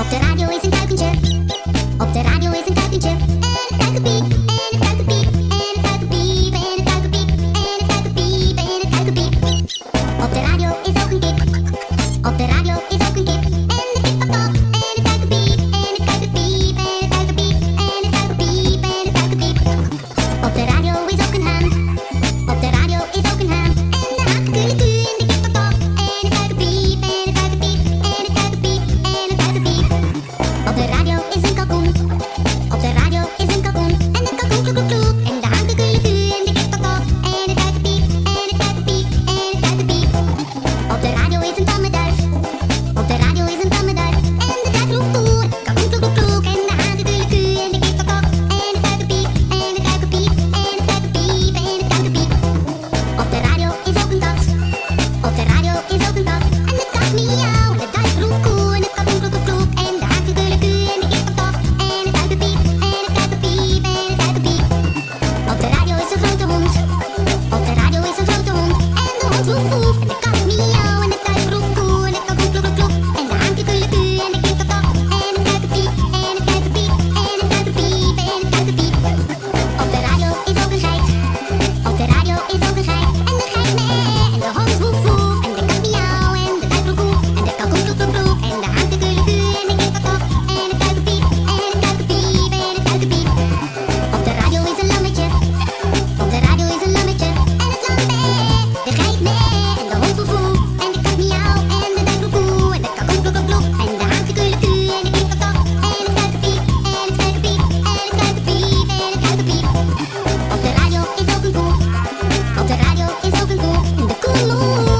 お寺料理 de radio. I've been in the good.